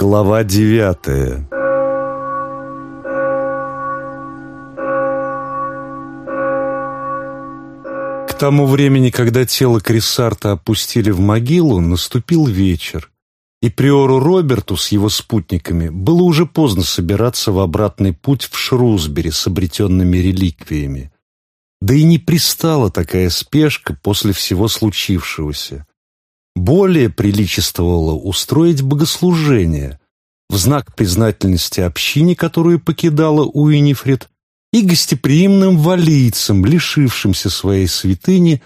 Глава девятая К тому времени, когда тело Крисарта опустили в могилу, наступил вечер, и приору Роберту с его спутниками было уже поздно собираться в обратный путь в Шрусбери с обретенными реликвиями. Да и не пристала такая спешка после всего случившегося. Более приличествовало устроить богослужение в знак признательности общине, которую покидала Уинифред, и гостеприимным валийцам, лишившимся своей святыни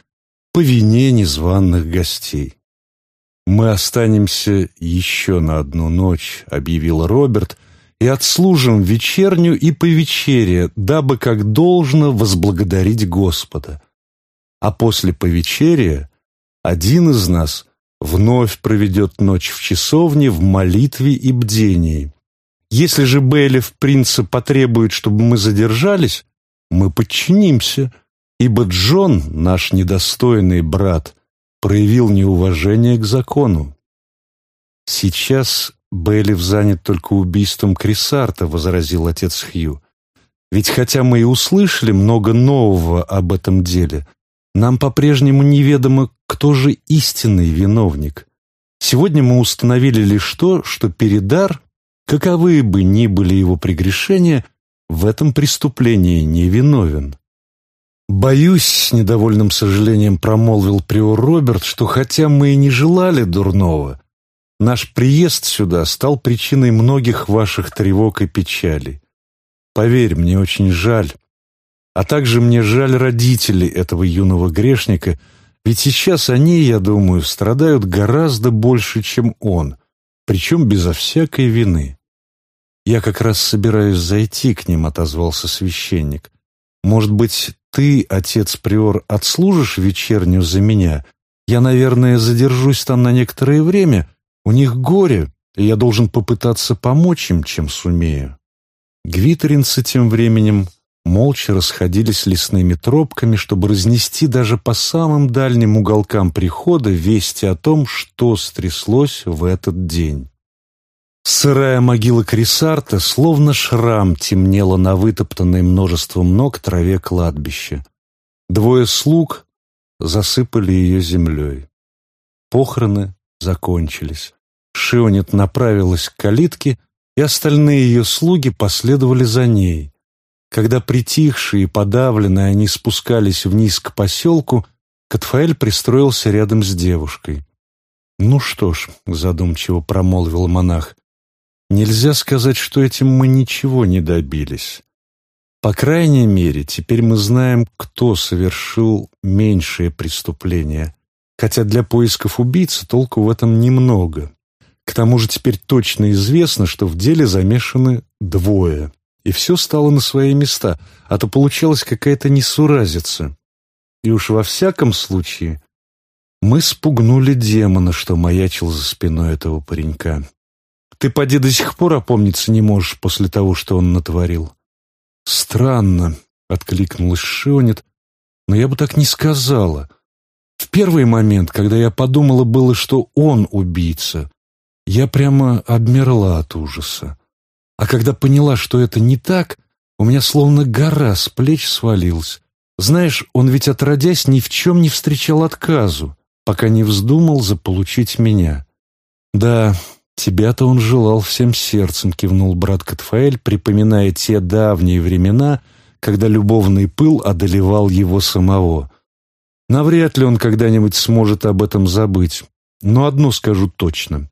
по вине незваных гостей. «Мы останемся еще на одну ночь», — объявил Роберт, «и отслужим вечерню и повечерие, дабы как должно возблагодарить Господа. А после повечерия один из нас вновь проведет ночь в часовне в молитве и бдении. Если же Бейлев принца потребует, чтобы мы задержались, мы подчинимся, ибо Джон, наш недостойный брат, проявил неуважение к закону. Сейчас Бейлев занят только убийством Крисарта, возразил отец Хью. Ведь хотя мы и услышали много нового об этом деле, нам по-прежнему неведомо, кто же истинный виновник. Сегодня мы установили лишь то, что Передар каковы бы ни были его прегрешения, в этом преступлении не виновен. «Боюсь, с недовольным сожалением промолвил приор Роберт, что хотя мы и не желали дурного, наш приезд сюда стал причиной многих ваших тревог и печалей. Поверь, мне очень жаль. А также мне жаль родителей этого юного грешника, ведь сейчас они, я думаю, страдают гораздо больше, чем он, причем безо всякой вины. «Я как раз собираюсь зайти к ним», — отозвался священник. «Может быть, ты, отец-приор, отслужишь вечернюю за меня? Я, наверное, задержусь там на некоторое время. У них горе, и я должен попытаться помочь им, чем сумею». Гвитеринцы тем временем молча расходились лесными тропками, чтобы разнести даже по самым дальним уголкам прихода вести о том, что стряслось в этот день. Сырая могила Крисарта, словно шрам, темнела на вытоптанной множеством ног траве кладбища. Двое слуг засыпали ее землей. Похороны закончились. Шионет направилась к калитке, и остальные ее слуги последовали за ней. Когда притихшие и подавленные они спускались вниз к поселку, Катфаэль пристроился рядом с девушкой. «Ну что ж», — задумчиво промолвил монах, Нельзя сказать, что этим мы ничего не добились. По крайней мере, теперь мы знаем, кто совершил меньшее преступление, хотя для поисков убийцы толку в этом немного. К тому же теперь точно известно, что в деле замешаны двое, и все стало на свои места, а то получалась какая-то несуразица. И уж во всяком случае мы спугнули демона, что маячил за спиной этого паренька. Ты, поди, до сих пор опомниться не можешь после того, что он натворил. Странно, — откликнулась Шионет, — но я бы так не сказала. В первый момент, когда я подумала было, что он убийца, я прямо обмерла от ужаса. А когда поняла, что это не так, у меня словно гора с плеч свалилась. Знаешь, он ведь отродясь ни в чем не встречал отказу, пока не вздумал заполучить меня. Да, «Тебя-то он желал всем сердцем», — кивнул брат Катфаэль, припоминая те давние времена, когда любовный пыл одолевал его самого. Навряд ли он когда-нибудь сможет об этом забыть. Но одно скажу точно.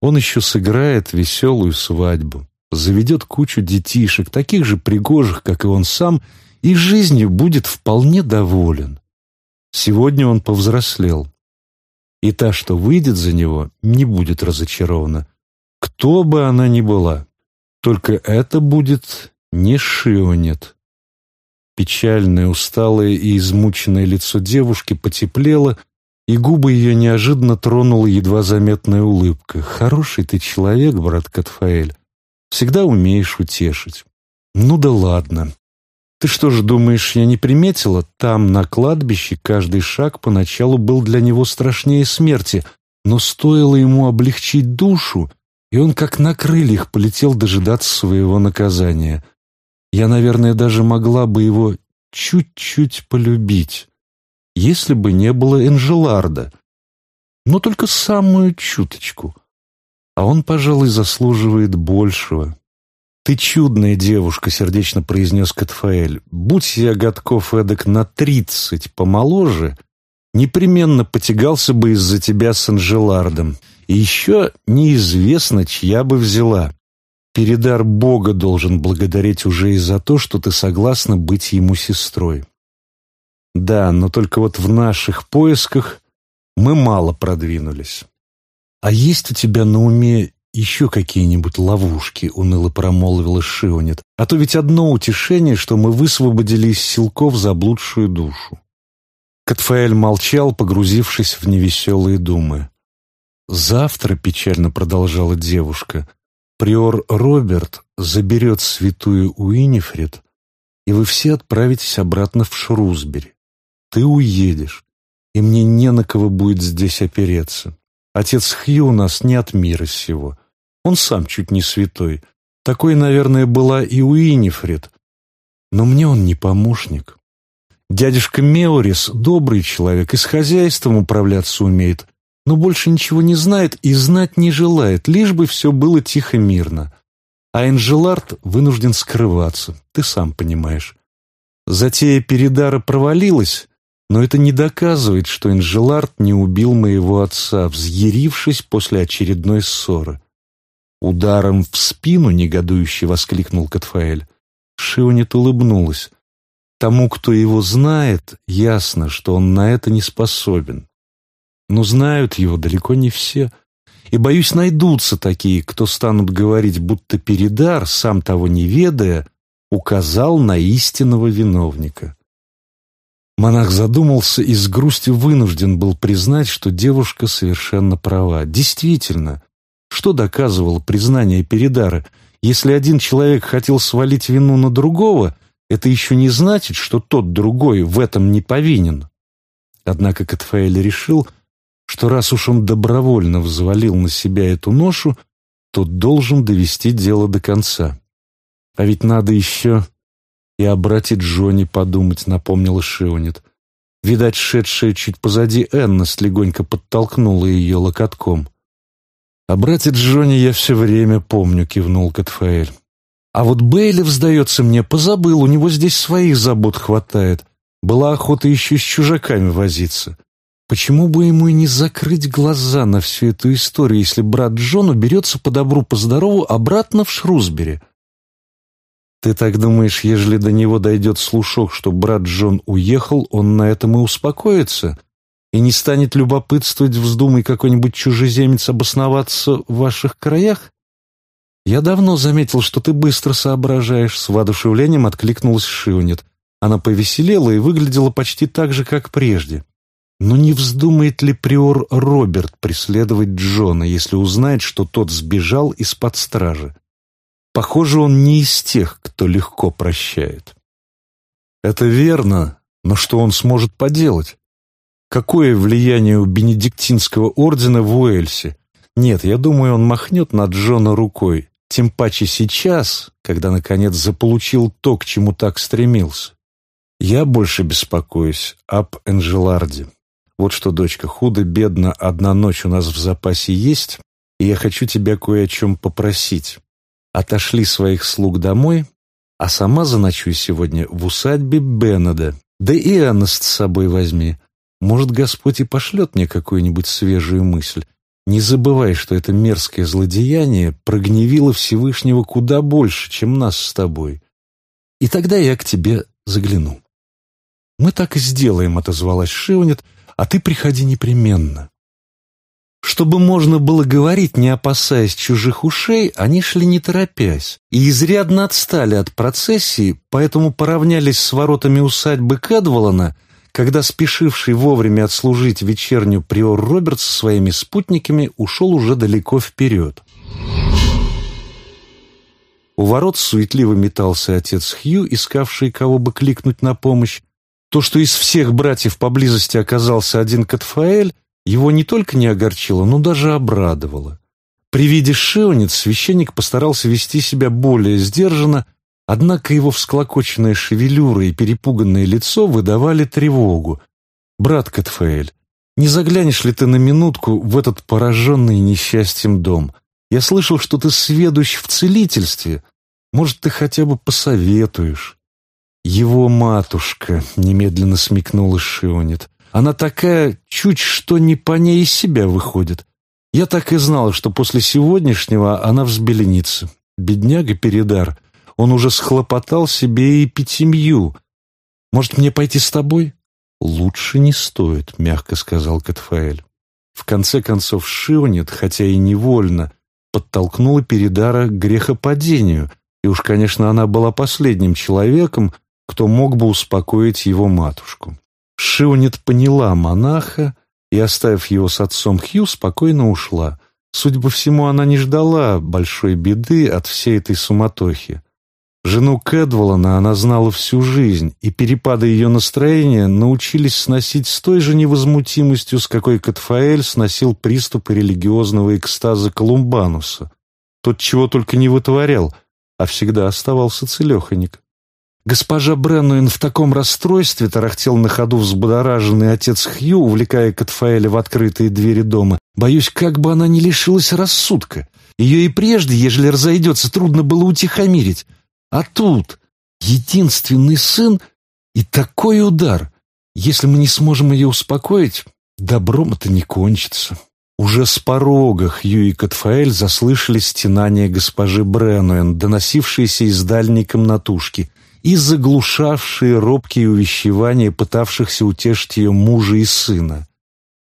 Он еще сыграет веселую свадьбу, заведет кучу детишек, таких же пригожих, как и он сам, и жизнью будет вполне доволен. Сегодня он повзрослел и та, что выйдет за него, не будет разочарована. Кто бы она ни была, только это будет не Шионет. Печальное, усталое и измученное лицо девушки потеплело, и губы ее неожиданно тронула едва заметная улыбка. «Хороший ты человек, брат Катфаэль. Всегда умеешь утешить». «Ну да ладно. Ты что же думаешь, я не приметила? Там, на кладбище, каждый шаг поначалу был для него страшнее смерти, но стоило ему облегчить душу, и он как на крыльях полетел дожидаться своего наказания. Я, наверное, даже могла бы его чуть-чуть полюбить, если бы не было Энжеларда, но только самую чуточку. А он, пожалуй, заслуживает большего. «Ты чудная девушка», — сердечно произнес Катфаэль. «Будь я годков эдак на тридцать помоложе, непременно потягался бы из-за тебя с Анжелардом. И еще неизвестно, чья бы взяла. Передар Бога должен благодарить уже и за то, что ты согласна быть ему сестрой. Да, но только вот в наших поисках мы мало продвинулись. А есть у тебя на уме еще какие-нибудь ловушки, уныло промолвила Шионет. А то ведь одно утешение, что мы высвободили из силков заблудшую душу. Катфаэль молчал, погрузившись в невеселые думы. «Завтра», — печально продолжала девушка, — «приор Роберт заберет святую Уинифред, и вы все отправитесь обратно в Шрусбери. Ты уедешь, и мне не на кого будет здесь опереться. Отец Хью у нас не от мира сего. Он сам чуть не святой. Такой, наверное, была и Уинифред. Но мне он не помощник. Дядюшка Меорис добрый человек и с хозяйством управляться умеет, но больше ничего не знает и знать не желает, лишь бы все было тихо-мирно. А Энжелард вынужден скрываться, ты сам понимаешь. Затея Передара провалилась, но это не доказывает, что Энжелард не убил моего отца, взъярившись после очередной ссоры. «Ударом в спину негодующе воскликнул Катфаэль. Шионет улыбнулась. Тому, кто его знает, ясно, что он на это не способен. Но знают его далеко не все. И, боюсь, найдутся такие, кто станут говорить, будто Передар, сам того не ведая, указал на истинного виновника. Монах задумался и с грустью вынужден был признать, что девушка совершенно права. Действительно, что доказывало признание Передара? Если один человек хотел свалить вину на другого, это еще не значит, что тот другой в этом не повинен. Однако Катфаэль решил, что раз уж он добровольно взвалил на себя эту ношу, то должен довести дело до конца. А ведь надо еще и о брате Джонни подумать, напомнила Шионет. Видать, шедшая чуть позади Энна слегонько подтолкнула ее локотком. «О брате Джонни я все время помню», — кивнул Катфаэль. «А вот Бейлев, сдается мне, позабыл, у него здесь своих забот хватает. Была охота еще с чужаками возиться. Почему бы ему и не закрыть глаза на всю эту историю, если брат Джон уберется по добру, по здорову обратно в Шрусбери? Ты так думаешь, ежели до него дойдет слушок, что брат Джон уехал, он на этом и успокоится? И не станет любопытствовать, вздумай какой-нибудь чужеземец обосноваться в ваших краях? Я давно заметил, что ты быстро соображаешь, с воодушевлением откликнулась Шионет. Она повеселела и выглядела почти так же, как прежде. Но не вздумает ли приор Роберт преследовать Джона, если узнает, что тот сбежал из-под стражи? Похоже, он не из тех, кто легко прощает. Это верно, но что он сможет поделать? Какое влияние у бенедиктинского ордена в Уэльсе? Нет, я думаю, он махнет на Джона рукой, тем паче сейчас, когда, наконец, заполучил то, к чему так стремился. Я больше беспокоюсь об Энжеларде. Вот что, дочка, худо-бедно одна ночь у нас в запасе есть, и я хочу тебя кое о чем попросить. Отошли своих слуг домой, а сама заночуй сегодня в усадьбе Беннеда. Да и Анест с собой возьми. Может, Господь и пошлет мне какую-нибудь свежую мысль. Не забывай, что это мерзкое злодеяние прогневило Всевышнего куда больше, чем нас с тобой. И тогда я к тебе загляну. «Мы так и сделаем», — отозвалась Шивнет, а ты приходи непременно». Чтобы можно было говорить, не опасаясь чужих ушей, они шли не торопясь и изрядно отстали от процессии, поэтому поравнялись с воротами усадьбы Кэдволана, когда спешивший вовремя отслужить вечернюю приор Роберт со своими спутниками ушел уже далеко вперед. У ворот суетливо метался отец Хью, искавший кого бы кликнуть на помощь, то, что из всех братьев поблизости оказался один Катфаэль, его не только не огорчило, но даже обрадовало. При виде Шеонец священник постарался вести себя более сдержанно, однако его всклокоченная шевелюра и перепуганное лицо выдавали тревогу. «Брат Катфаэль, не заглянешь ли ты на минутку в этот пораженный несчастьем дом? Я слышал, что ты сведущ в целительстве. Может, ты хотя бы посоветуешь?» «Его матушка», — немедленно смекнула Шионет. «Она такая, чуть что не по ней из себя выходит. Я так и знал, что после сегодняшнего она взбеленится. Бедняга Передар, он уже схлопотал себе и пятимью. Может, мне пойти с тобой? Лучше не стоит, мягко сказал Катфаэль. В конце концов, Шионет, хотя и невольно, подтолкнула Передара к грехопадению, и уж, конечно, она была последним человеком, кто мог бы успокоить его матушку. Шионет поняла монаха, и, оставив его с отцом Хью, спокойно ушла. Судя по всему, она не ждала большой беды от всей этой суматохи. Жену Кэдволана она знала всю жизнь, и перепады ее настроения научились сносить с той же невозмутимостью, с какой Катфаэль сносил приступы религиозного экстаза Колумбануса. Тот чего только не вытворял, а всегда оставался целеханик. Госпожа Бреннуин в таком расстройстве тарахтел на ходу взбудораженный отец Хью, увлекая Катфаэля в открытые двери дома. Боюсь, как бы она не лишилась рассудка. Ее и прежде, ежели разойдется, трудно было утихомирить. А тут единственный сын и такой удар. Если мы не сможем ее успокоить, добром это не кончится. Уже с порога Хью и Катфаэль заслышали стенания госпожи Бренуэн, доносившиеся из дальней комнатушки — и заглушавшие робкие увещевания пытавшихся утешить ее мужа и сына.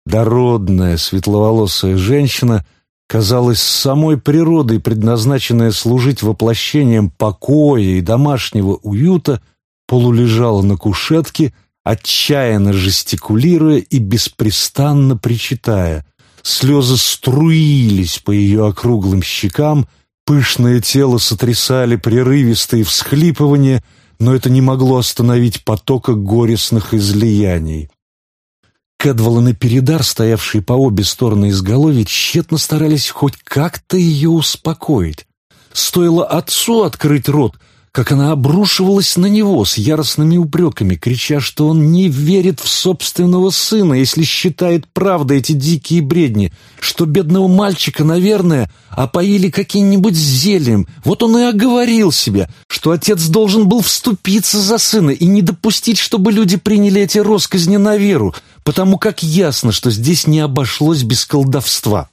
Дородная, светловолосая женщина казалась самой природой, предназначенная служить воплощением покоя и домашнего уюта, полулежала на кушетке, отчаянно жестикулируя и беспрестанно причитая. Слезы струились по ее округлым щекам, пышное тело сотрясали прерывистые всхлипывания — но это не могло остановить потока горестных излияний. Кэдвалан и Передар, стоявшие по обе стороны изголовья, тщетно старались хоть как-то ее успокоить. Стоило отцу открыть рот — как она обрушивалась на него с яростными упреками, крича, что он не верит в собственного сына, если считает правдой эти дикие бредни, что бедного мальчика, наверное, опоили каким-нибудь зельем. Вот он и оговорил себя, что отец должен был вступиться за сына и не допустить, чтобы люди приняли эти росказни на веру, потому как ясно, что здесь не обошлось без колдовства.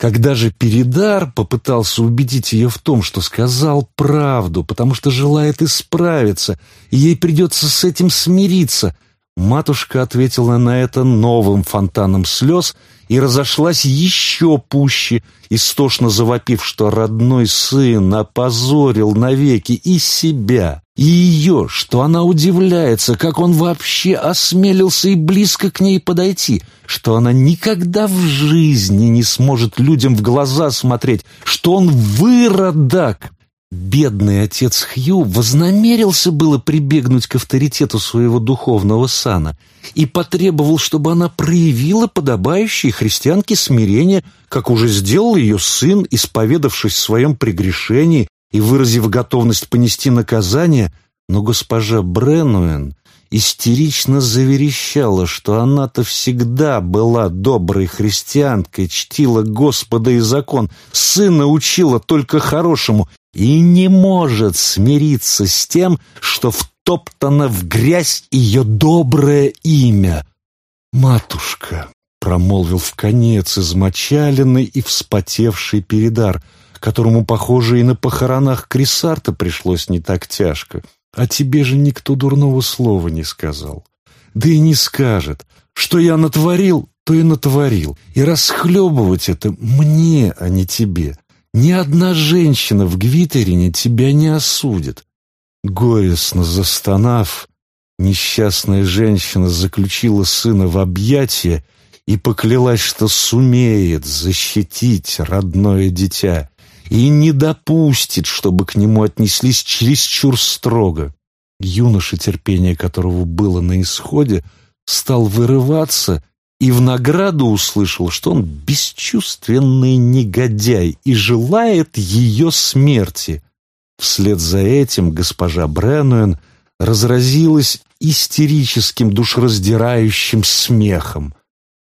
Когда же Передар попытался убедить ее в том, что сказал правду, потому что желает исправиться, и ей придется с этим смириться, матушка ответила на это новым фонтаном слез и разошлась еще пуще, истошно завопив, что родной сын опозорил навеки и себя, и ее, что она удивляется, как он вообще осмелился и близко к ней подойти, что она никогда в жизни не сможет людям в глаза смотреть, что он выродок, Бедный отец Хью вознамерился было прибегнуть к авторитету своего духовного сана и потребовал, чтобы она проявила подобающее христианке смирение, как уже сделал ее сын, исповедавшись в своем прегрешении и выразив готовность понести наказание, но госпожа Бренуэн истерично заверещала, что она-то всегда была доброй христианкой, чтила Господа и закон, сына учила только хорошему и не может смириться с тем, что втоптано в грязь ее доброе имя. «Матушка», — промолвил в конец измочаленный и вспотевший передар, которому, похоже, и на похоронах Крисарта пришлось не так тяжко, «а тебе же никто дурного слова не сказал. Да и не скажет. Что я натворил, то и натворил. И расхлебывать это мне, а не тебе. Ни одна женщина в Гвитерине тебя не осудит. Горестно застонав, несчастная женщина заключила сына в объятия и поклялась, что сумеет защитить родное дитя и не допустит, чтобы к нему отнеслись чересчур строго. Юноша, терпение которого было на исходе, стал вырываться и в награду услышал, что он бесчувственный негодяй и желает ее смерти. Вслед за этим госпожа Бренуэн разразилась истерическим, душераздирающим смехом.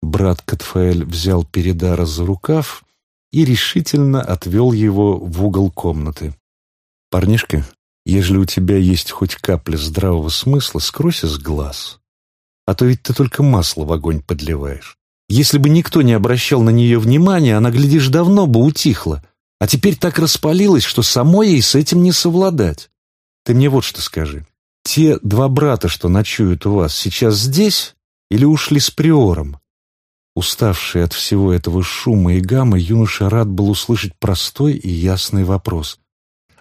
Брат Катфаэль взял Передара за рукав и решительно отвел его в угол комнаты. «Парнишка, ежели у тебя есть хоть капля здравого смысла, скройся с глаз. А то ведь ты только масло в огонь подливаешь. Если бы никто не обращал на нее внимания, она, глядишь, давно бы утихла. А теперь так распалилась, что самой ей с этим не совладать. Ты мне вот что скажи. Те два брата, что ночуют у вас, сейчас здесь или ушли с приором?» Уставший от всего этого шума и гамма, юноша рад был услышать простой и ясный вопрос.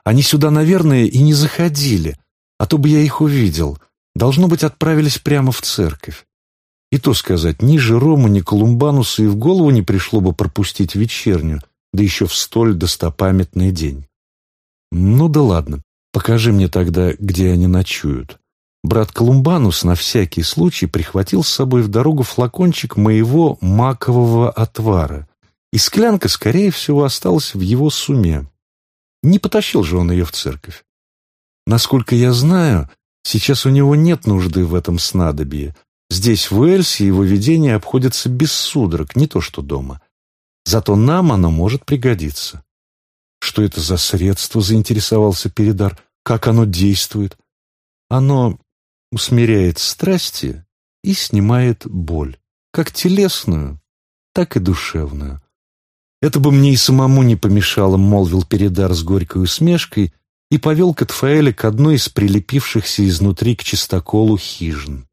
«Они сюда, наверное, и не заходили, а то бы я их увидел. Должно быть, отправились прямо в церковь. И то сказать, ни Жерому, ни Колумбанусу и в голову не пришло бы пропустить вечерню, да еще в столь достопамятный день. Ну да ладно, покажи мне тогда, где они ночуют. Брат Колумбанус на всякий случай прихватил с собой в дорогу флакончик моего макового отвара, и склянка, скорее всего, осталась в его суме. Не потащил же он ее в церковь. Насколько я знаю, сейчас у него нет нужды в этом снадобье. Здесь, в Уэльсе, его видение обходится без судорог, не то что дома. Зато нам оно может пригодиться. Что это за средство, заинтересовался Передар? Как оно действует? Оно усмиряет страсти и снимает боль, как телесную, так и душевную. Это бы мне и самому не помешало, молвил Передар с горькой усмешкой и повел Катфаэля к одной из прилепившихся изнутри к чистоколу хижин.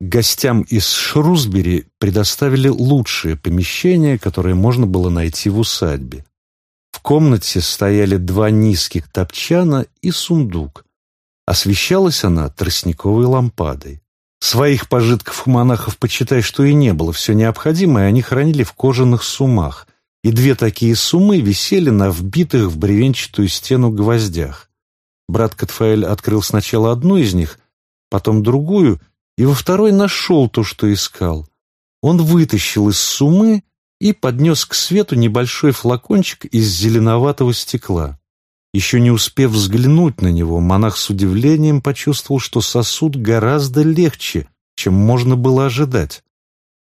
Гостям из Шрусбери предоставили лучшее помещение, которое можно было найти в усадьбе. В комнате стояли два низких топчана и сундук, Освещалась она тростниковой лампадой. Своих пожитков у монахов, почитай, что и не было, все необходимое они хранили в кожаных сумах, и две такие сумы висели на вбитых в бревенчатую стену гвоздях. Брат Катфаэль открыл сначала одну из них, потом другую, и во второй нашел то, что искал. Он вытащил из сумы и поднес к свету небольшой флакончик из зеленоватого стекла. Еще не успев взглянуть на него, монах с удивлением почувствовал, что сосуд гораздо легче, чем можно было ожидать.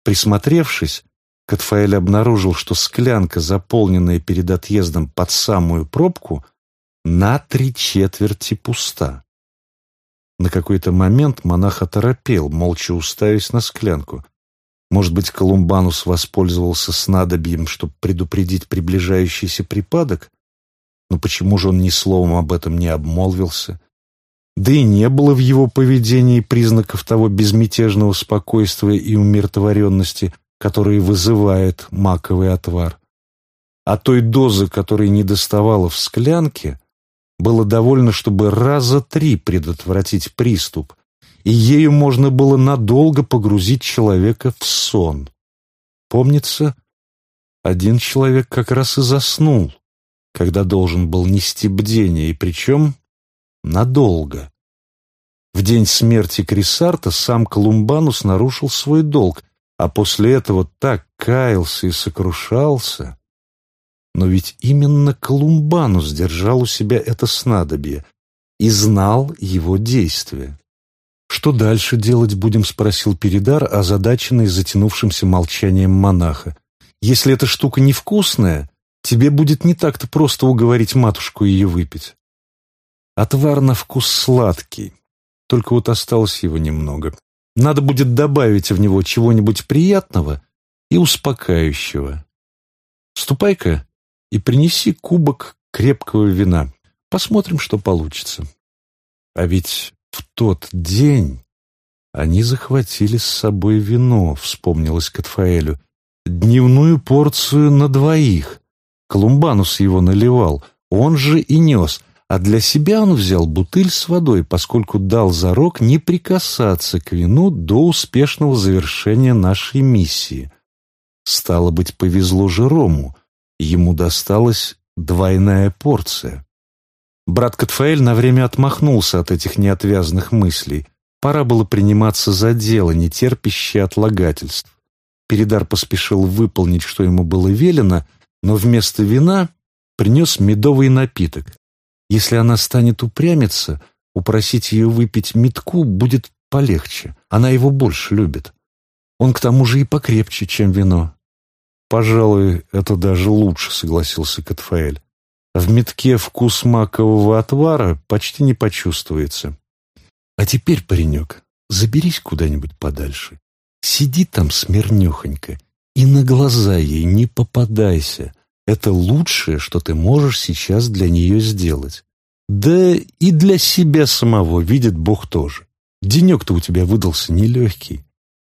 Присмотревшись, Катфаэль обнаружил, что склянка, заполненная перед отъездом под самую пробку, на три четверти пуста. На какой-то момент монах оторопел, молча уставясь на склянку. Может быть, Колумбанус воспользовался снадобьем, чтобы предупредить приближающийся припадок? Но почему же он ни словом об этом не обмолвился? Да и не было в его поведении признаков того безмятежного спокойствия и умиротворенности, которые вызывает маковый отвар. А той дозы, которой не доставало в склянке, было довольно, чтобы раза три предотвратить приступ, и ею можно было надолго погрузить человека в сон. Помнится, один человек как раз и заснул, когда должен был нести бдение, и причем надолго. В день смерти Крисарта сам Колумбанус нарушил свой долг, а после этого так каялся и сокрушался. Но ведь именно Колумбанус держал у себя это снадобье и знал его действия. «Что дальше делать будем?» — спросил Передар, озадаченный затянувшимся молчанием монаха. «Если эта штука невкусная, Тебе будет не так-то просто уговорить матушку ее выпить. Отвар на вкус сладкий, только вот осталось его немного. Надо будет добавить в него чего-нибудь приятного и успокаивающего. Ступай-ка и принеси кубок крепкого вина. Посмотрим, что получится. А ведь в тот день они захватили с собой вино, вспомнилось Катфаэлю, дневную порцию на двоих. Колумбанус его наливал, он же и нес, а для себя он взял бутыль с водой, поскольку дал зарок не прикасаться к вину до успешного завершения нашей миссии. Стало быть, повезло Жерому, ему досталась двойная порция. Брат Катфаэль на время отмахнулся от этих неотвязных мыслей. Пора было приниматься за дело, не терпящее отлагательств. Передар поспешил выполнить, что ему было велено, но вместо вина принес медовый напиток. Если она станет упрямиться, упросить ее выпить метку будет полегче. Она его больше любит. Он к тому же и покрепче, чем вино. «Пожалуй, это даже лучше», — согласился Катфаэль. «В метке вкус макового отвара почти не почувствуется. А теперь, паренек, заберись куда-нибудь подальше. Сиди там смирнехонько и на глаза ей не попадайся. Это лучшее, что ты можешь сейчас для нее сделать. Да и для себя самого, видит Бог тоже. Денек-то у тебя выдался нелегкий.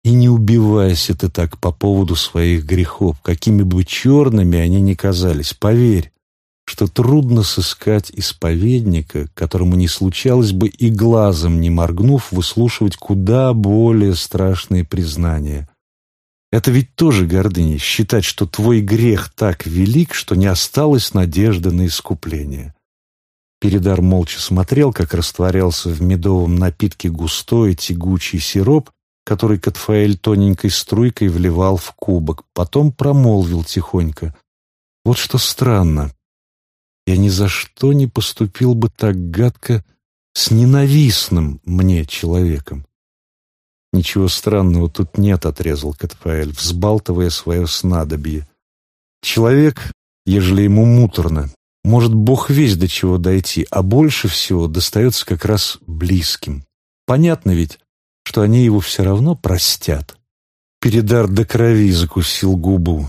И не убивайся ты так по поводу своих грехов, какими бы черными они ни казались. Поверь, что трудно сыскать исповедника, которому не случалось бы и глазом не моргнув выслушивать куда более страшные признания. Это ведь тоже гордыня, считать, что твой грех так велик, что не осталось надежды на искупление. Передар молча смотрел, как растворялся в медовом напитке густой тягучий сироп, который Катфаэль тоненькой струйкой вливал в кубок, потом промолвил тихонько. «Вот что странно. Я ни за что не поступил бы так гадко с ненавистным мне человеком. «Ничего странного тут нет», — отрезал Катфаэль, взбалтывая свое снадобье. «Человек, ежели ему муторно, может бог весь до чего дойти, а больше всего достается как раз близким. Понятно ведь, что они его все равно простят». Передар до крови закусил губу.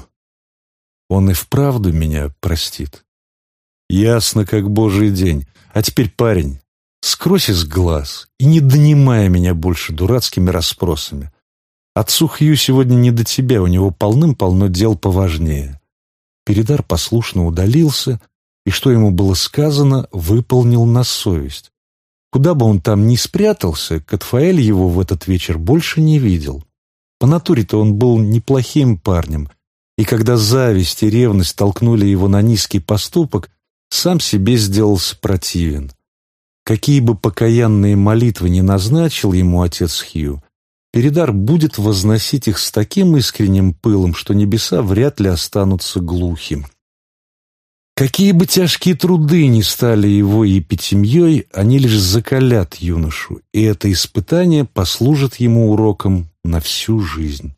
«Он и вправду меня простит». Ясно, как божий день. А теперь, парень, скройся с глаз и не донимай меня больше дурацкими расспросами. Отцу Хью сегодня не до тебя, у него полным-полно дел поважнее. Передар послушно удалился, и что ему было сказано, выполнил на совесть. Куда бы он там ни спрятался, Катфаэль его в этот вечер больше не видел. По натуре-то он был неплохим парнем, и когда зависть и ревность толкнули его на низкий поступок, сам себе сделался противен. Какие бы покаянные молитвы ни назначил ему отец Хью, Передар будет возносить их с таким искренним пылом, что небеса вряд ли останутся глухим. Какие бы тяжкие труды ни стали его епитемьей, они лишь закалят юношу, и это испытание послужит ему уроком на всю жизнь.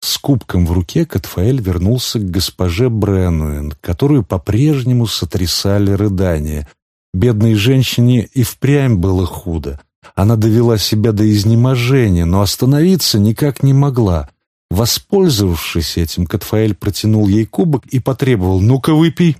С кубком в руке Катфаэль вернулся к госпоже Бренуэн, которую по-прежнему сотрясали рыдания. Бедной женщине и впрямь было худо. Она довела себя до изнеможения, но остановиться никак не могла. Воспользовавшись этим, Катфаэль протянул ей кубок и потребовал «Ну-ка, выпей».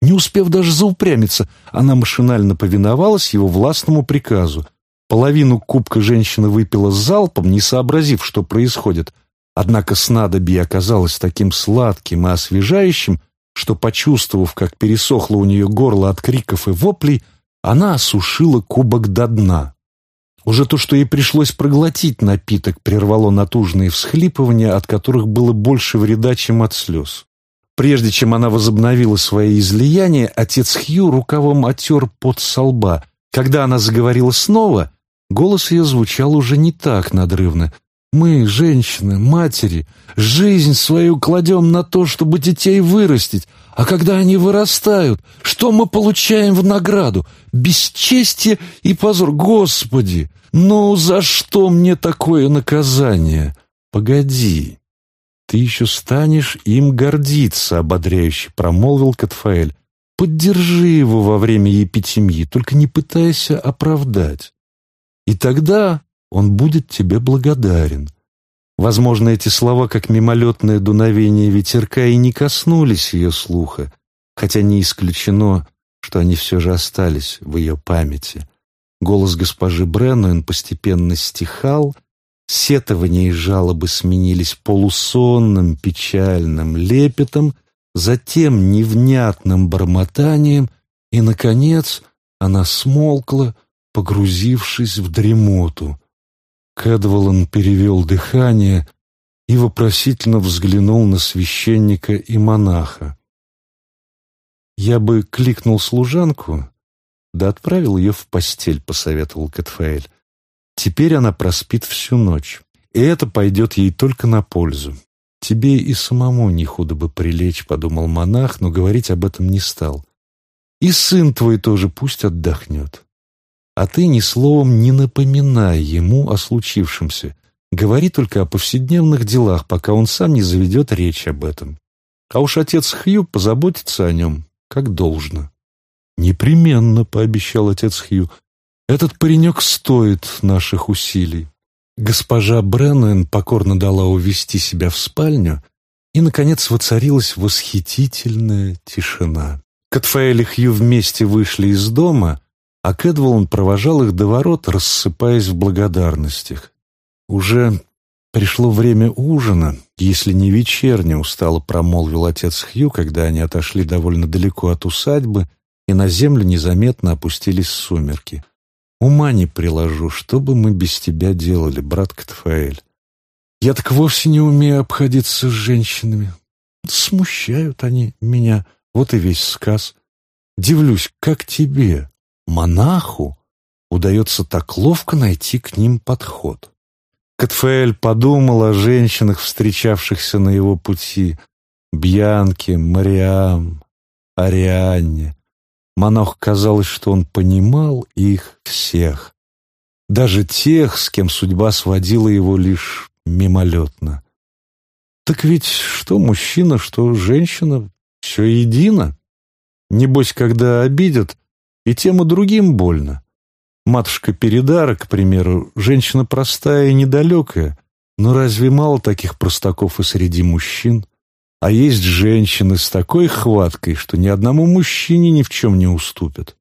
Не успев даже заупрямиться, она машинально повиновалась его властному приказу. Половину кубка женщина выпила залпом, не сообразив, что происходит, Однако снадобье оказалось таким сладким и освежающим, что, почувствовав, как пересохло у нее горло от криков и воплей, она осушила кубок до дна. Уже то, что ей пришлось проглотить напиток, прервало натужные всхлипывания, от которых было больше вреда, чем от слез. Прежде чем она возобновила свои излияния, отец Хью рукавом отер под со. Когда она заговорила снова, голос ее звучал уже не так надрывно, мы, женщины, матери, жизнь свою кладем на то, чтобы детей вырастить, а когда они вырастают, что мы получаем в награду? Бесчестие и позор. Господи, ну за что мне такое наказание? Погоди, ты еще станешь им гордиться, ободряюще промолвил Катфаэль. Поддержи его во время епитемьи, только не пытайся оправдать. И тогда он будет тебе благодарен. Возможно, эти слова, как мимолетное дуновение ветерка, и не коснулись ее слуха, хотя не исключено, что они все же остались в ее памяти. Голос госпожи Бреннуэн постепенно стихал, сетования и жалобы сменились полусонным, печальным лепетом, затем невнятным бормотанием, и, наконец, она смолкла, погрузившись в дремоту. Кэдволан перевел дыхание и вопросительно взглянул на священника и монаха. «Я бы кликнул служанку, да отправил ее в постель», — посоветовал Кэтфаэль. «Теперь она проспит всю ночь. и это пойдет ей только на пользу. «Тебе и самому не худо бы прилечь», — подумал монах, но говорить об этом не стал. «И сын твой тоже пусть отдохнет. А ты ни словом не напоминай ему о случившемся. Говори только о повседневных делах, пока он сам не заведет речь об этом. А уж отец Хью позаботится о нем, как должно». «Непременно», — пообещал отец Хью. «Этот паренек стоит наших усилий». Госпожа Бреннуэн покорно дала увести себя в спальню, и, наконец, воцарилась восхитительная тишина. Катфаэль и Хью вместе вышли из дома, а Кэдволн провожал их до ворот, рассыпаясь в благодарностях. Уже пришло время ужина, если не вечерне, устало промолвил отец Хью, когда они отошли довольно далеко от усадьбы, и на землю незаметно опустились сумерки. Ума не приложу, что бы мы без тебя делали, брат Катфаэль. Я так вовсе не умею обходиться с женщинами. Смущают они меня, вот и весь сказ. Дивлюсь, как тебе, монаху, удается так ловко найти к ним подход. Катфаэль подумал о женщинах, встречавшихся на его пути, Бьянке, Мариам, Арианне, Монах казалось, что он понимал их всех, даже тех, с кем судьба сводила его лишь мимолетно. Так ведь что мужчина, что женщина, все едино. Небось, когда обидят, и тем и другим больно. Матушка Передара, к примеру, женщина простая и недалекая, но разве мало таких простаков и среди мужчин? А есть женщины с такой хваткой, что ни одному мужчине ни в чем не уступят.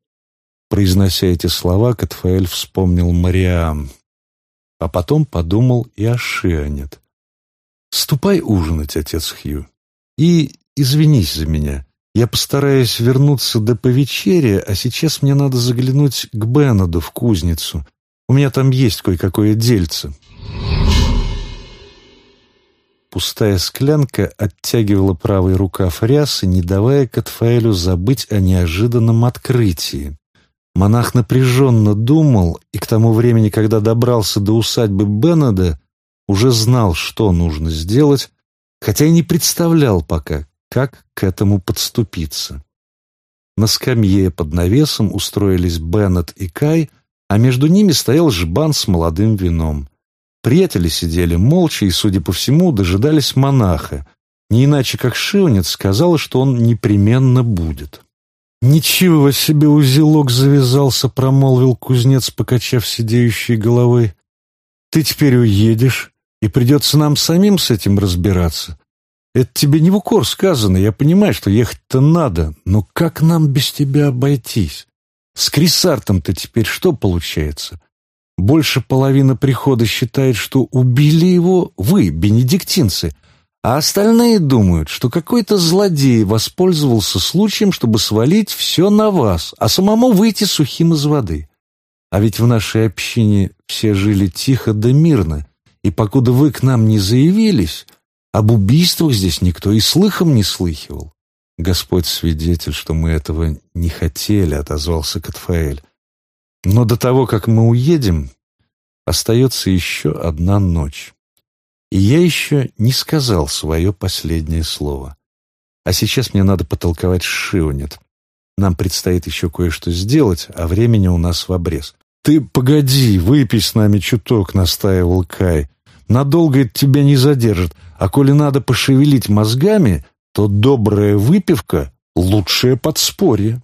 Произнося эти слова, Катфаэль вспомнил Мариам, а потом подумал и о Шианет. «Ступай ужинать, отец Хью, и извинись за меня. Я постараюсь вернуться до повечерия, а сейчас мне надо заглянуть к Бенаду в кузницу. У меня там есть кое-какое дельце». Пустая склянка оттягивала правый рукав рясы, не давая Катфаэлю забыть о неожиданном открытии. Монах напряженно думал, и к тому времени, когда добрался до усадьбы Беннеда, уже знал, что нужно сделать, хотя и не представлял пока, как к этому подступиться. На скамье под навесом устроились Беннет и Кай, а между ними стоял жбан с молодым вином. Приятели сидели молча и, судя по всему, дожидались монаха. Не иначе, как Шионец сказал, что он непременно будет. «Ничего себе узелок завязался», — промолвил кузнец, покачав сидеющей головой. «Ты теперь уедешь, и придется нам самим с этим разбираться. Это тебе не в укор сказано, я понимаю, что ехать-то надо, но как нам без тебя обойтись? С Крисартом-то теперь что получается? Больше половины прихода считает, что убили его вы, бенедиктинцы, а остальные думают, что какой-то злодей воспользовался случаем, чтобы свалить все на вас, а самому выйти сухим из воды. А ведь в нашей общине все жили тихо да мирно, и покуда вы к нам не заявились, об убийствах здесь никто и слыхом не слыхивал. Господь свидетель, что мы этого не хотели, отозвался Катфаэль. Но до того, как мы уедем, остается еще одна ночь. И я еще не сказал свое последнее слово. А сейчас мне надо потолковать с Шионет. Нам предстоит еще кое-что сделать, а времени у нас в обрез. «Ты погоди, выпей с нами чуток», — настаивал Кай. «Надолго это тебя не задержит, а коли надо пошевелить мозгами, то добрая выпивка — лучшее подспорье».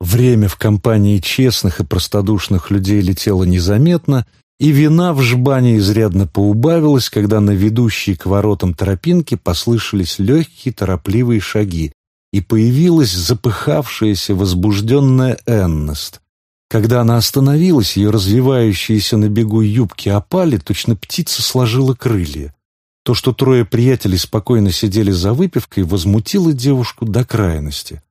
Время в компании честных и простодушных людей летело незаметно, и вина в жбане изрядно поубавилась, когда на ведущей к воротам тропинки послышались легкие торопливые шаги, и появилась запыхавшаяся, возбужденная Эннест. Когда она остановилась, ее развивающиеся на бегу юбки опали, точно птица сложила крылья. То, что трое приятелей спокойно сидели за выпивкой, возмутило девушку до крайности.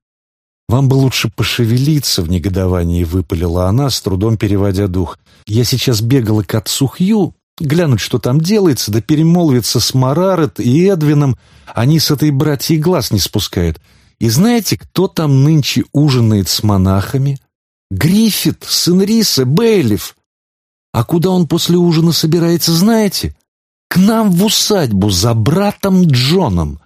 «Вам бы лучше пошевелиться», — в негодовании выпалила она, с трудом переводя дух. «Я сейчас бегала к отцу Хью, глянуть, что там делается, да перемолвиться с Марарет и Эдвином. Они с этой братьей глаз не спускают. И знаете, кто там нынче ужинает с монахами? Гриффит, сын Риса, Бейлиф. А куда он после ужина собирается, знаете? К нам в усадьбу за братом Джоном!»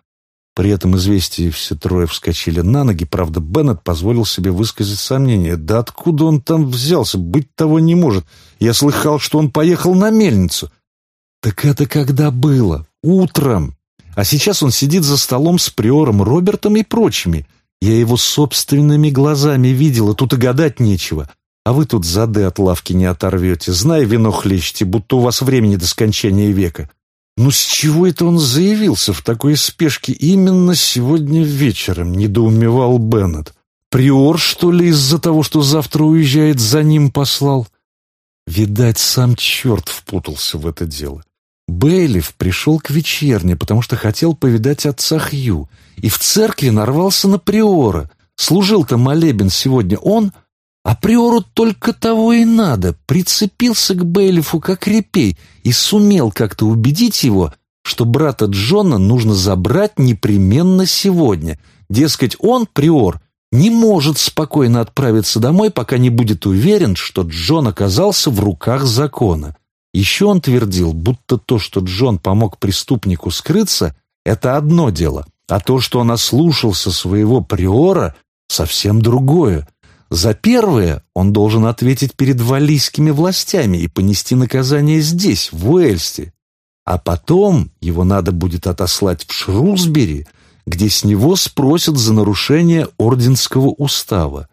При этом известии все трое вскочили на ноги, правда, Беннет позволил себе высказать сомнение. «Да откуда он там взялся? Быть того не может. Я слыхал, что он поехал на мельницу». «Так это когда было? Утром. А сейчас он сидит за столом с приором Робертом и прочими. Я его собственными глазами видел, и тут и гадать нечего. А вы тут зады от лавки не оторвете, зная вино хлещете, будто у вас времени до скончания века. Ну с чего это он заявился в такой спешке именно сегодня вечером, недоумевал Беннет. Приор, что ли, из-за того, что завтра уезжает, за ним послал? Видать, сам черт впутался в это дело. Бейлиф пришел к вечерне, потому что хотел повидать отца Хью, и в церкви нарвался на приора. Служил-то молебен сегодня он, а приору только того и надо. Прицепился к Бейлифу как репей и сумел как-то убедить его, что брата Джона нужно забрать непременно сегодня. Дескать, он, приор, не может спокойно отправиться домой, пока не будет уверен, что Джон оказался в руках закона. Еще он твердил, будто то, что Джон помог преступнику скрыться, это одно дело, а то, что он ослушался своего приора, совсем другое. За первое он должен ответить перед валийскими властями и понести наказание здесь, в Уэльсте. А потом его надо будет отослать в Шрусбери, где с него спросят за нарушение орденского устава.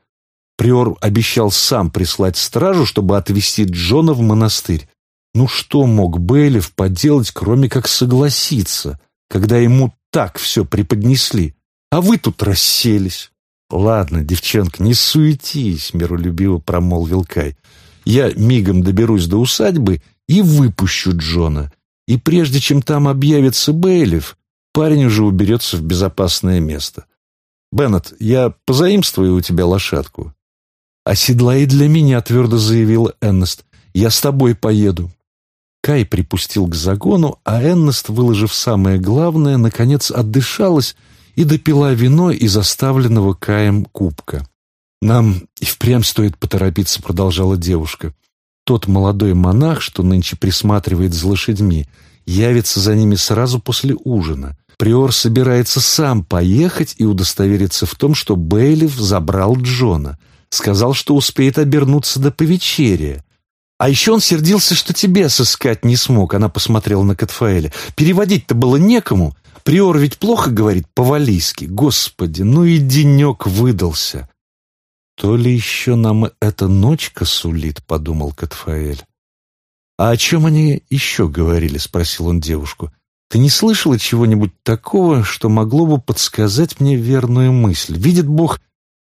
Приор обещал сам прислать стражу, чтобы отвезти Джона в монастырь. Ну что мог Бейлиф поделать, кроме как согласиться, когда ему так все преподнесли, а вы тут расселись? Ладно, девчонка, не суетись, миролюбиво промолвил Кай. Я мигом доберусь до усадьбы и выпущу Джона. И прежде чем там объявится Бейлиф, парень уже уберется в безопасное место. Беннет, я позаимствую у тебя лошадку. «Оседлай для меня», — твердо заявила Эннест. «Я с тобой поеду». Кай припустил к загону, а Эннест, выложив самое главное, наконец отдышалась и допила вино из оставленного Каем кубка. «Нам и впрямь стоит поторопиться», — продолжала девушка. «Тот молодой монах, что нынче присматривает за лошадьми, явится за ними сразу после ужина. Приор собирается сам поехать и удостовериться в том, что Бейлиф забрал Джона. Сказал, что успеет обернуться до повечерия. А еще он сердился, что тебя сыскать не смог, она посмотрела на Катфаэля. Переводить-то было некому. Приор ведь плохо говорит по-валийски. Господи, ну и денек выдался. То ли еще нам эта ночка сулит, подумал Катфаэль. «А о чем они еще говорили?» — спросил он девушку. «Ты не слышала чего-нибудь такого, что могло бы подсказать мне верную мысль? Видит Бог,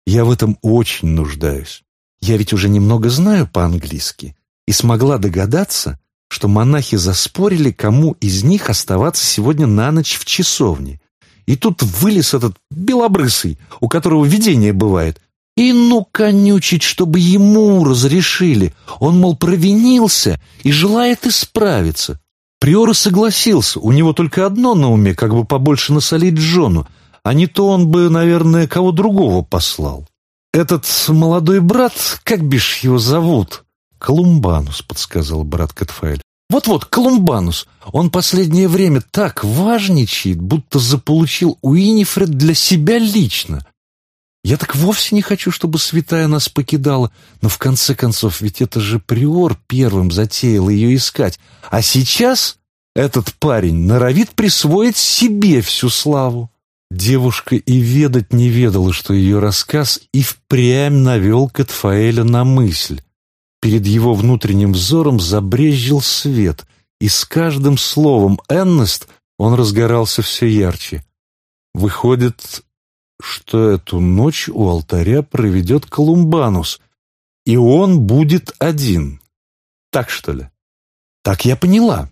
я в этом очень нуждаюсь. Я ведь уже немного знаю по-английски и смогла догадаться, что монахи заспорили, кому из них оставаться сегодня на ночь в часовне. И тут вылез этот белобрысый, у которого видение бывает, и ну конючить, чтобы ему разрешили. Он, мол, провинился и желает исправиться. Приор согласился, у него только одно на уме, как бы побольше насолить Джону, а не то он бы, наверное, кого другого послал. Этот молодой брат, как бишь его зовут, «Колумбанус», — подсказал брат Катфаэль. «Вот-вот, Колумбанус. Он последнее время так важничает, будто заполучил Уинифред для себя лично. Я так вовсе не хочу, чтобы святая нас покидала, но в конце концов, ведь это же приор первым затеял ее искать. А сейчас этот парень норовит присвоить себе всю славу». Девушка и ведать не ведала, что ее рассказ и впрямь навел Катфаэля на мысль. Перед его внутренним взором забрезжил свет, и с каждым словом «Эннест» он разгорался все ярче. Выходит, что эту ночь у алтаря проведет Колумбанус, и он будет один. Так что ли? Так я поняла.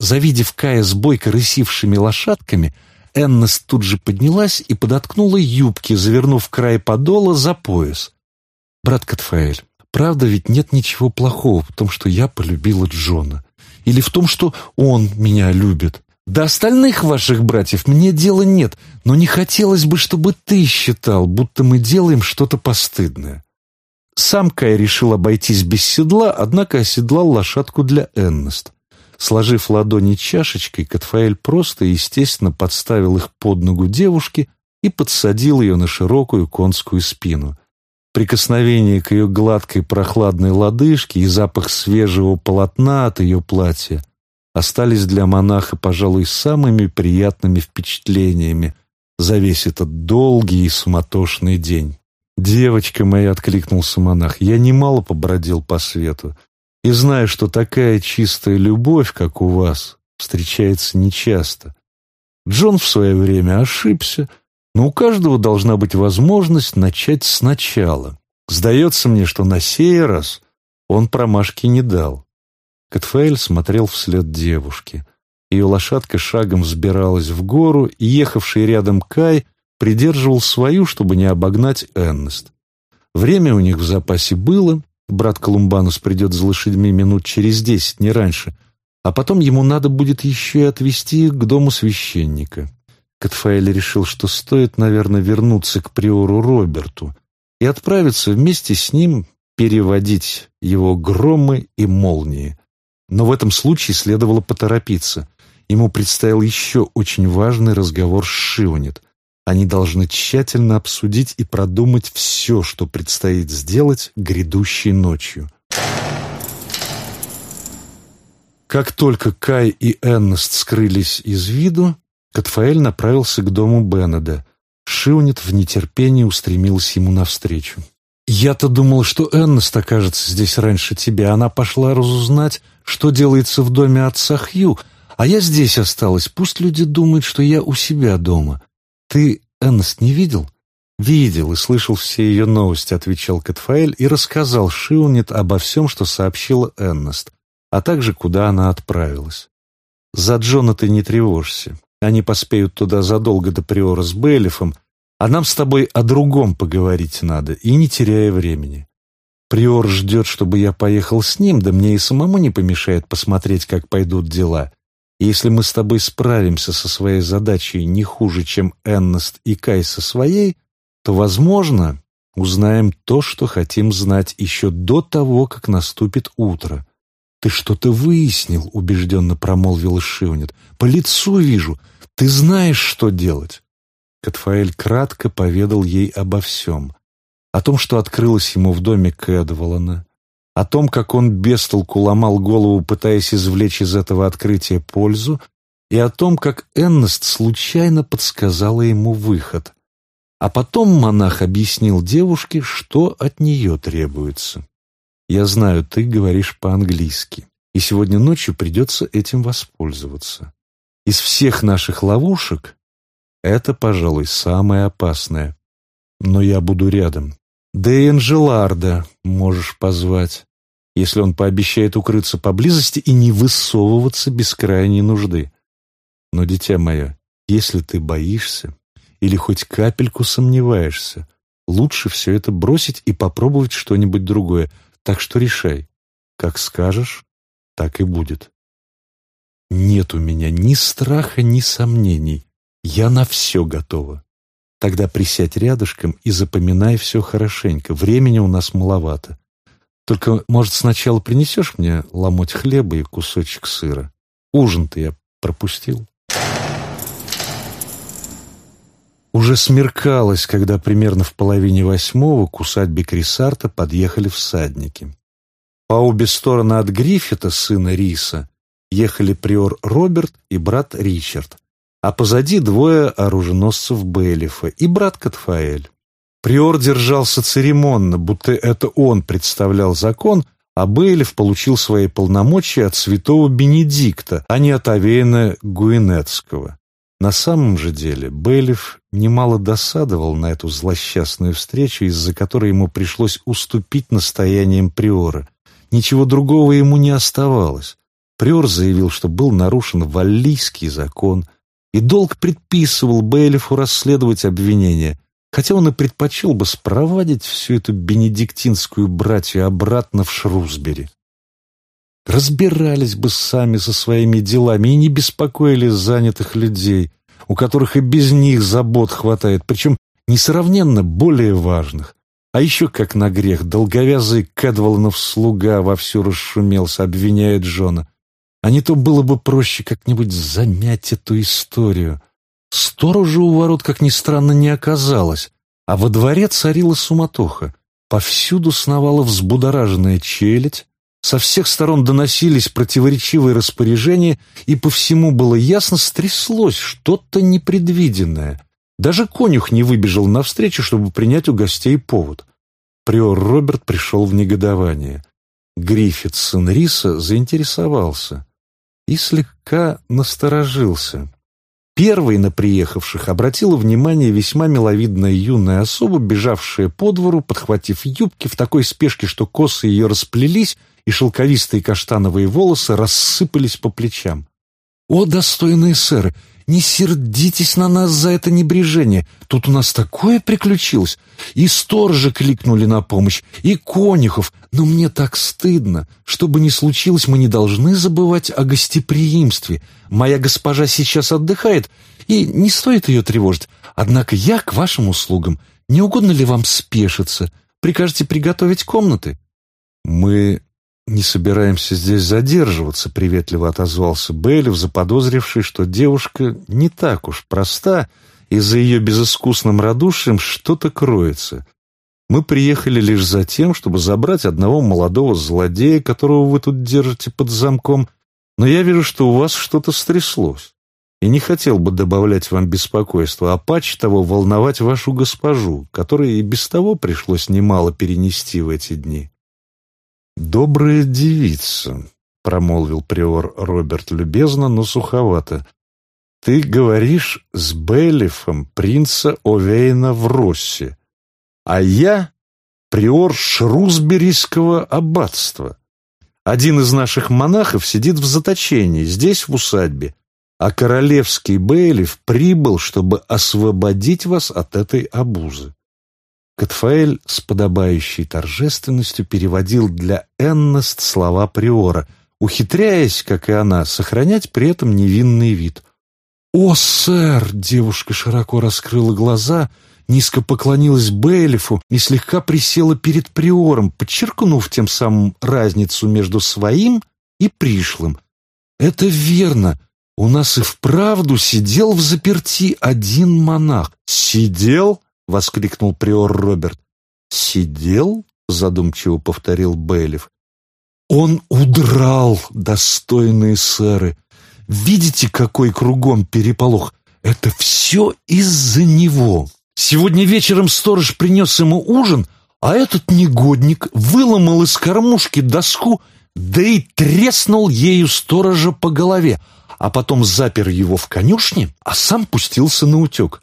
Завидев Кая с бойко рысившими лошадками, Эннес тут же поднялась и подоткнула юбки, завернув край подола за пояс. «Брат Катфаэль, Правда, ведь нет ничего плохого в том, что я полюбила Джона. Или в том, что он меня любит. До остальных ваших братьев мне дела нет, но не хотелось бы, чтобы ты считал, будто мы делаем что-то постыдное. Сам Кай решил обойтись без седла, однако оседлал лошадку для Эннест. Сложив ладони чашечкой, Катфаэль просто и естественно подставил их под ногу девушки и подсадил ее на широкую конскую спину. Прикосновение к ее гладкой прохладной лодыжке и запах свежего полотна от ее платья остались для монаха, пожалуй, самыми приятными впечатлениями за весь этот долгий и суматошный день. «Девочка моя», — откликнулся монах, — «я немало побродил по свету и знаю, что такая чистая любовь, как у вас, встречается нечасто. Джон в свое время ошибся, но у каждого должна быть возможность начать сначала. Сдается мне, что на сей раз он промашки не дал. Катфаэль смотрел вслед девушке. Ее лошадка шагом взбиралась в гору, и ехавший рядом Кай придерживал свою, чтобы не обогнать Эннест. Время у них в запасе было, брат Колумбанус придет за лошадьми минут через десять, не раньше, а потом ему надо будет еще и отвезти их к дому священника. Катфаэль решил, что стоит, наверное, вернуться к приору Роберту и отправиться вместе с ним переводить его громы и молнии. Но в этом случае следовало поторопиться. Ему предстоял еще очень важный разговор с Шионет. Они должны тщательно обсудить и продумать все, что предстоит сделать грядущей ночью. Как только Кай и Эннест скрылись из виду, Катфаэль направился к дому Беннеда. Шионет в нетерпении устремилась ему навстречу. «Я-то думал, что Эннест окажется здесь раньше тебя. Она пошла разузнать, что делается в доме отца Хью, а я здесь осталась. Пусть люди думают, что я у себя дома. Ты Эннест не видел?» «Видел и слышал все ее новости», — отвечал Катфаэль и рассказал Шионет обо всем, что сообщила Эннест, а также куда она отправилась. «За Джона ты не тревожься. Они поспеют туда задолго до приора с Бейлифом, а нам с тобой о другом поговорить надо, и не теряя времени. Приор ждет, чтобы я поехал с ним, да мне и самому не помешает посмотреть, как пойдут дела. Если мы с тобой справимся со своей задачей не хуже, чем Эннест и Кай со своей, то, возможно, узнаем то, что хотим знать еще до того, как наступит утро. «Ты что-то выяснил», — убежденно промолвил Шионет. «По лицу вижу. Ты знаешь, что делать». Катфаэль кратко поведал ей обо всем. О том, что открылось ему в доме Кэдволана, о том, как он бестолку ломал голову, пытаясь извлечь из этого открытия пользу, и о том, как Эннест случайно подсказала ему выход. А потом монах объяснил девушке, что от нее требуется. Я знаю, ты говоришь по-английски, и сегодня ночью придется этим воспользоваться. Из всех наших ловушек это, пожалуй, самое опасное. Но я буду рядом. Да и Анжеларда можешь позвать, если он пообещает укрыться поблизости и не высовываться без крайней нужды. Но, дитя мое, если ты боишься или хоть капельку сомневаешься, лучше все это бросить и попробовать что-нибудь другое. Так что решай. Как скажешь, так и будет. Нет у меня ни страха, ни сомнений. Я на все готова. Тогда присядь рядышком и запоминай все хорошенько. Времени у нас маловато. Только, может, сначала принесешь мне ломоть хлеба и кусочек сыра? Ужин-то я пропустил. Уже смеркалось, когда примерно в половине восьмого к усадьбе Крисарта подъехали всадники. По обе стороны от Гриффита, сына Риса, ехали приор Роберт и брат Ричард, а позади двое оруженосцев Бейлифа и брат Катфаэль. Приор держался церемонно, будто это он представлял закон, а Бейлиф получил свои полномочия от святого Бенедикта, а не от Авеяна Гуинетского. На самом же деле Бейлиф немало досадовал на эту злосчастную встречу, из-за которой ему пришлось уступить настояниям Приора. Ничего другого ему не оставалось. Приор заявил, что был нарушен валлийский закон, и долг предписывал Бейлифу расследовать обвинение, хотя он и предпочел бы спровадить всю эту бенедиктинскую братью обратно в Шрусбери. Разбирались бы сами со своими делами и не беспокоили занятых людей, у которых и без них забот хватает, причем несравненно более важных. А еще, как на грех, долговязый Кэдволанов слуга вовсю расшумелся, обвиняет Джона. А не то было бы проще как-нибудь замять эту историю. Сторожа у ворот, как ни странно, не оказалось, а во дворе царила суматоха. Повсюду сновала взбудораженная челядь, со всех сторон доносились противоречивые распоряжения, и по всему было ясно, стряслось что-то непредвиденное. Даже конюх не выбежал навстречу, чтобы принять у гостей повод. Приор Роберт пришел в негодование. Гриффит, сын Риса, заинтересовался и слегка насторожился. Первой на приехавших обратила внимание весьма миловидная юная особа, бежавшая по двору, подхватив юбки в такой спешке, что косы ее расплелись, и шелковистые каштановые волосы рассыпались по плечам. «О, достойные сэры, не сердитесь на нас за это небрежение. Тут у нас такое приключилось. И сторожа кликнули на помощь, и конюхов. Но мне так стыдно. Что бы ни случилось, мы не должны забывать о гостеприимстве. Моя госпожа сейчас отдыхает, и не стоит ее тревожить. Однако я к вашим услугам. Не угодно ли вам спешиться? Прикажете приготовить комнаты?» «Мы «Не собираемся здесь задерживаться», — приветливо отозвался Бейлев, заподозривший, что девушка не так уж проста, и за ее безыскусным радушием что-то кроется. «Мы приехали лишь за тем, чтобы забрать одного молодого злодея, которого вы тут держите под замком, но я вижу, что у вас что-то стряслось, и не хотел бы добавлять вам беспокойства, а паче того волновать вашу госпожу, которой и без того пришлось немало перенести в эти дни». «Добрая девица», — промолвил приор Роберт любезно, но суховато. «Ты говоришь с Бейлифом принца Овейна в Россе, а я приор Шрусберийского аббатства. Один из наших монахов сидит в заточении, здесь, в усадьбе, а королевский Бейлиф прибыл, чтобы освободить вас от этой обузы. Катфаэль с подобающей торжественностью переводил для Эннест слова Приора, ухитряясь, как и она, сохранять при этом невинный вид. «О, сэр!» — девушка широко раскрыла глаза, низко поклонилась Бейлифу и слегка присела перед Приором, подчеркнув тем самым разницу между своим и пришлым. «Это верно!» У нас и вправду сидел в заперти один монах. Сидел? — воскликнул приор Роберт. «Сидел?» — задумчиво повторил Бейлиф. «Он удрал, достойные сэры! Видите, какой кругом переполох? Это все из-за него! Сегодня вечером сторож принес ему ужин, а этот негодник выломал из кормушки доску, да и треснул ею сторожа по голове, а потом запер его в конюшне, а сам пустился на утек.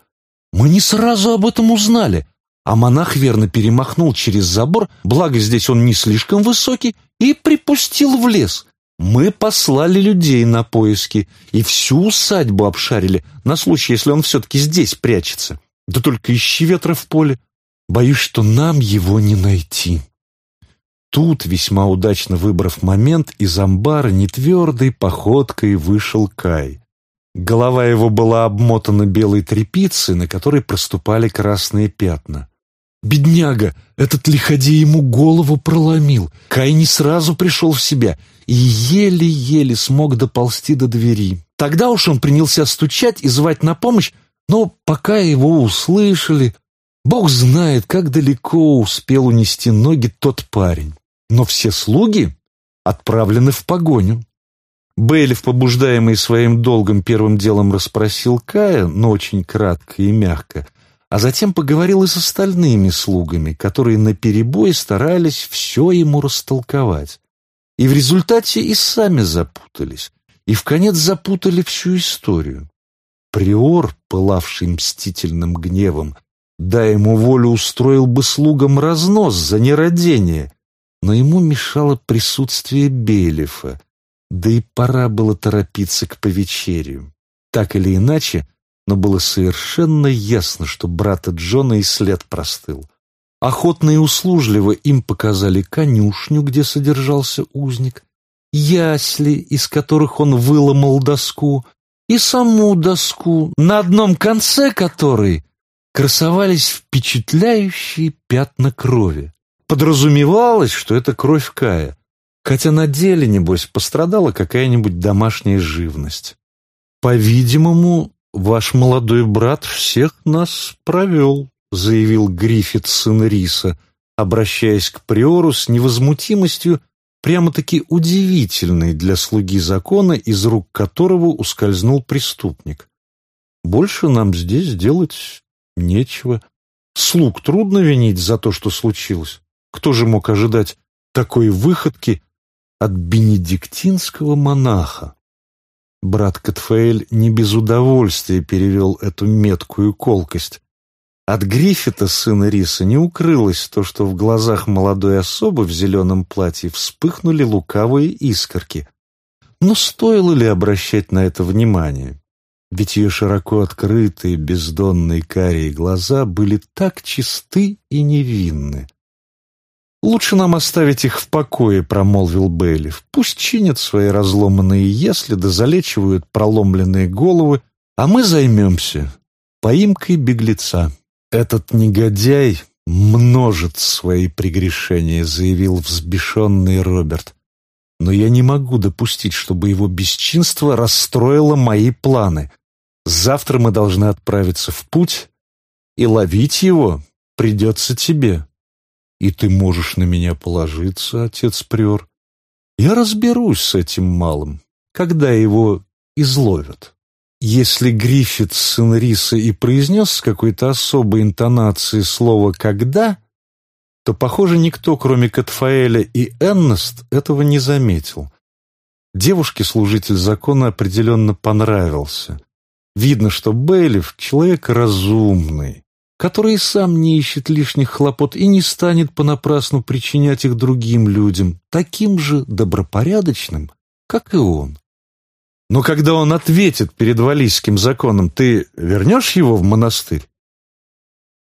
Мы не сразу об этом узнали, а монах верно перемахнул через забор, благо здесь он не слишком высокий, и припустил в лес. Мы послали людей на поиски и всю усадьбу обшарили, на случай, если он все-таки здесь прячется. Да только ищи ветра в поле. Боюсь, что нам его не найти. Тут, весьма удачно выбрав момент, из амбара нетвердой походкой вышел Кай. Голова его была обмотана белой тряпицей, на которой проступали красные пятна. Бедняга, этот лиходей ему голову проломил. Кай не сразу пришел в себя и еле-еле смог доползти до двери. Тогда уж он принялся стучать и звать на помощь, но пока его услышали, бог знает, как далеко успел унести ноги тот парень. Но все слуги отправлены в погоню. Бейлиф, побуждаемый своим долгом, первым делом расспросил Кая, но очень кратко и мягко, а затем поговорил и с остальными слугами, которые наперебой старались все ему растолковать. И в результате и сами запутались, и в конец запутали всю историю. Приор, пылавший мстительным гневом, дай ему волю, устроил бы слугам разнос за нерадение, но ему мешало присутствие Бейлифа, да и пора было торопиться к повечерию. Так или иначе, но было совершенно ясно, что брата Джона и след простыл. Охотно и услужливо им показали конюшню, где содержался узник, ясли, из которых он выломал доску, и саму доску, на одном конце которой красовались впечатляющие пятна крови. Подразумевалось, что это кровь Кая, Хотя на деле, небось, пострадала какая-нибудь домашняя живность. По-видимому, ваш молодой брат всех нас провел, заявил Гриффит, сын Риса, обращаясь к приору с невозмутимостью, прямо-таки удивительной для слуги закона, из рук которого ускользнул преступник. Больше нам здесь делать нечего. Слуг трудно винить за то, что случилось. Кто же мог ожидать такой выходки от бенедиктинского монаха? Брат Катфаэль не без удовольствия перевел эту меткую колкость. От Гриффита, сына Риса, не укрылось то, что в глазах молодой особы в зеленом платье вспыхнули лукавые искорки. Но стоило ли обращать на это внимание? Ведь ее широко открытые, бездонные карие глаза были так чисты и невинны. «Лучше нам оставить их в покое», — промолвил Бейлиф. «Пусть чинят свои разломанные ясли да залечивают проломленные головы, а мы займемся поимкой беглеца». «Этот негодяй множит свои прегрешения», — заявил взбешенный Роберт. «Но я не могу допустить, чтобы его бесчинство расстроило мои планы. Завтра мы должны отправиться в путь, и ловить его придется тебе». «И ты можешь на меня положиться, отец Приор. Я разберусь с этим малым, когда его изловят». Если Гриффит, сын Риса, и произнес с какой-то особой интонацией слово «когда», то, похоже, никто, кроме Катфаэля и Эннест, этого не заметил. Девушке служитель закона определенно понравился. Видно, что Бейлиф — человек разумный, который и сам не ищет лишних хлопот и не станет понапрасну причинять их другим людям, таким же добропорядочным, как и он. Но когда он ответит перед валийским законом, ты вернешь его в монастырь?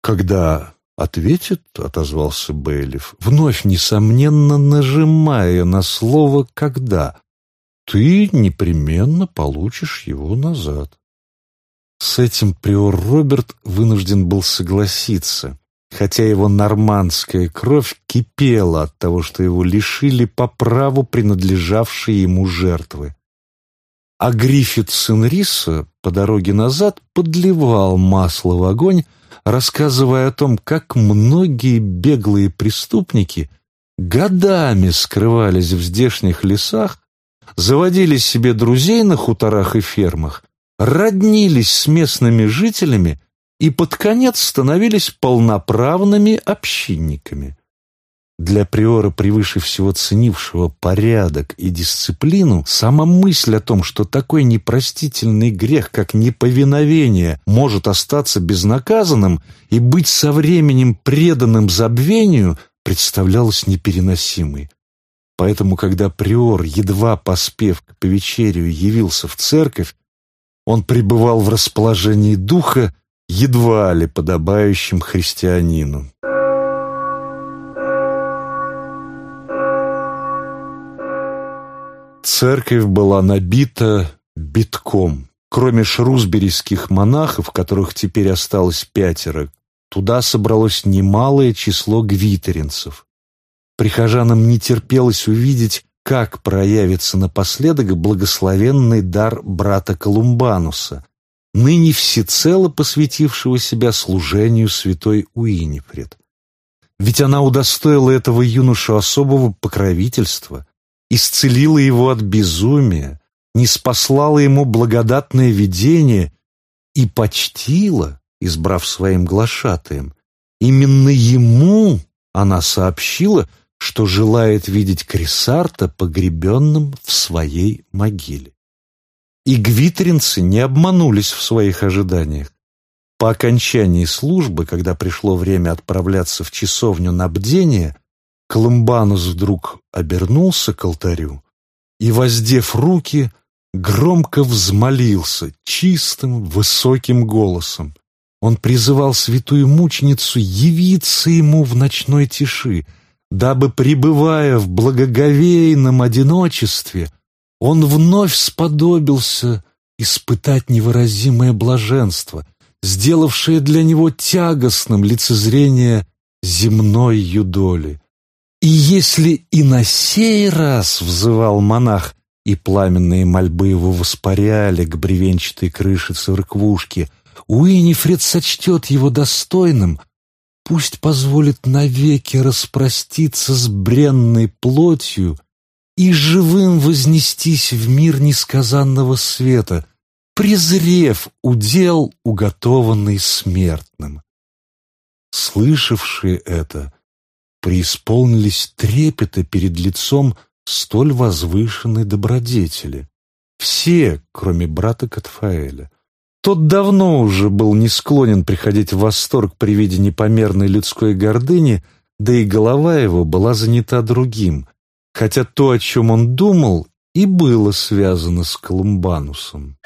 Когда ответит, — отозвался Бейлиф, вновь, несомненно, нажимая на слово «когда», ты непременно получишь его назад. С этим приор Роберт вынужден был согласиться, хотя его нормандская кровь кипела от того, что его лишили по праву принадлежавшей ему жертвы. А Гриффит, сын Риса, по дороге назад подливал масло в огонь, рассказывая о том, как многие беглые преступники годами скрывались в здешних лесах, заводили себе друзей на хуторах и фермах, роднились с местными жителями и под конец становились полноправными общинниками. Для приора, превыше всего ценившего порядок и дисциплину, сама мысль о том, что такой непростительный грех, как неповиновение, может остаться безнаказанным и быть со временем преданным забвению, представлялась непереносимой. Поэтому, когда приор, едва поспев к повечерию, явился в церковь, он пребывал в расположении духа, едва ли подобающим христианину. Церковь была набита битком. Кроме шрусберийских монахов, которых теперь осталось пятеро, туда собралось немалое число гвитеринцев. Прихожанам не терпелось увидеть, как проявится напоследок благословенный дар брата Колумбануса, ныне всецело посвятившего себя служению святой Уинифред. Ведь она удостоила этого юношу особого покровительства – исцелила его от безумия, не спаслала ему благодатное видение и почтила, избрав своим глашатаем. Именно ему она сообщила, что желает видеть Крисарта погребенным в своей могиле. И гвитринцы не обманулись в своих ожиданиях. По окончании службы, когда пришло время отправляться в часовню на бдение, Колумбанус вдруг обернулся к алтарю и, воздев руки, громко взмолился чистым, высоким голосом. Он призывал святую мученицу явиться ему в ночной тиши, дабы, пребывая в благоговейном одиночестве, он вновь сподобился испытать невыразимое блаженство, сделавшее для него тягостным лицезрение земной юдоли. И если и на сей раз взывал монах, и пламенные мольбы его воспаряли к бревенчатой крыше церквушки, Уинифред сочтет его достойным, пусть позволит навеки распроститься с бренной плотью и живым вознестись в мир несказанного света, презрев удел, уготованный смертным. Слышавшие это, преисполнились трепета перед лицом столь возвышенной добродетели. Все, кроме брата Катфаэля. Тот давно уже был не склонен приходить в восторг при виде непомерной людской гордыни, да и голова его была занята другим, хотя то, о чем он думал, и было связано с Колумбанусом.